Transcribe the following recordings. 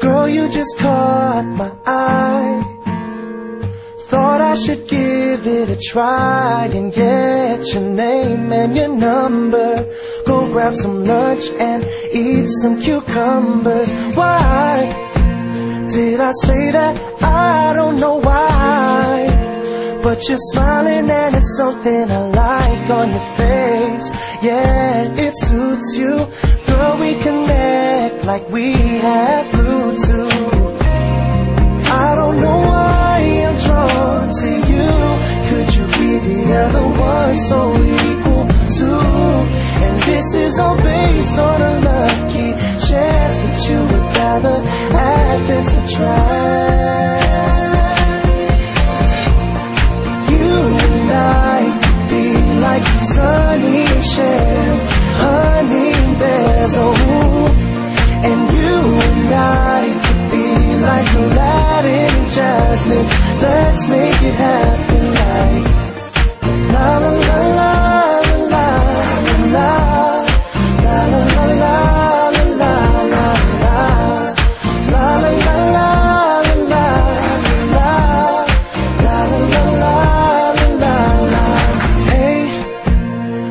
Girl, you just caught my eye. Thought I should give it a try and get your name and your number. Go grab some lunch and eat some cucumbers. Why did I say that? I don't know why. But you're smiling and it's something I like on your face. Yeah, it suits you. Girl, we connect like we have Bluetooth. I don't know why I'm drawn to you. Could you be the other one so equal to? And this is all based on a lucky chance that you would rather add than subtract. You and I be like Sonny and Cher, honey and bears, oh. And you and I could be like Aladdin and Jasmine Let's make it happen like La la la la la la la La la la la la la la La la la la la la La la la la la la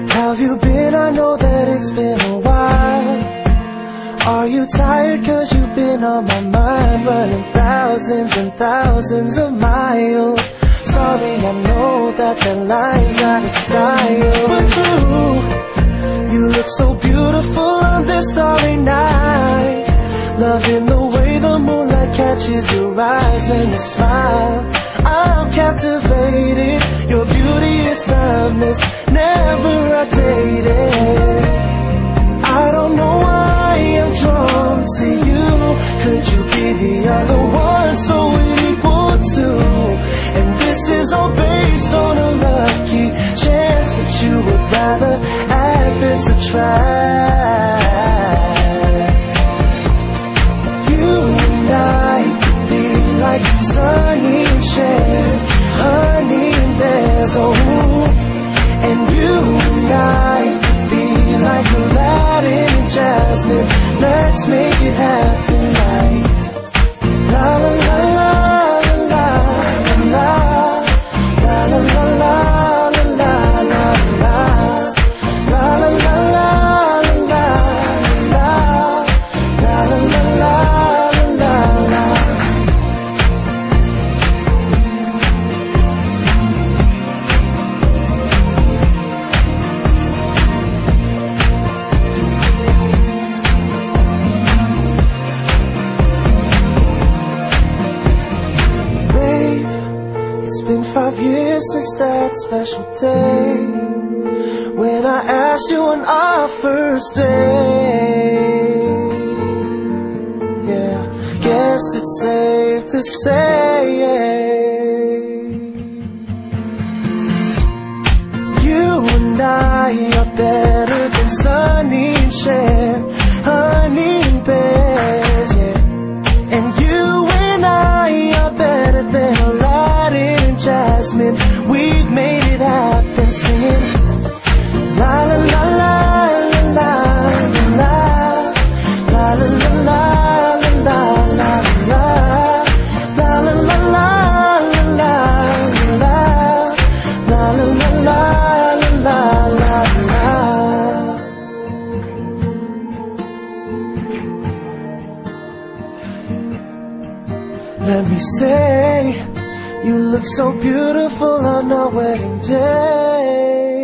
have you been? I know that it's been a while are you tired? Cause you've been on my mind, running thousands and thousands of miles. Sorry, I know that the line's out of style. But you, you look so beautiful on this starry night. Loving the way the moonlight catches your eyes and your smile. I'm captivated. Your beauty is timeless, never outdated. Add than subtract. You and I could be like Sonny and Cher, honey and bears, oh. And you and I could be like Aladdin and Jasmine. Let's make it happen la la la five years since that special day when I asked you on our first date. Yeah, guess it's safe to say you and I are better than Sonny and Cher, honey and bears. Yeah. And you and Jasmine. We've made it happen, singing la la la la la la la la la la la la la la la la Let me say, you look so beautiful on our wedding day.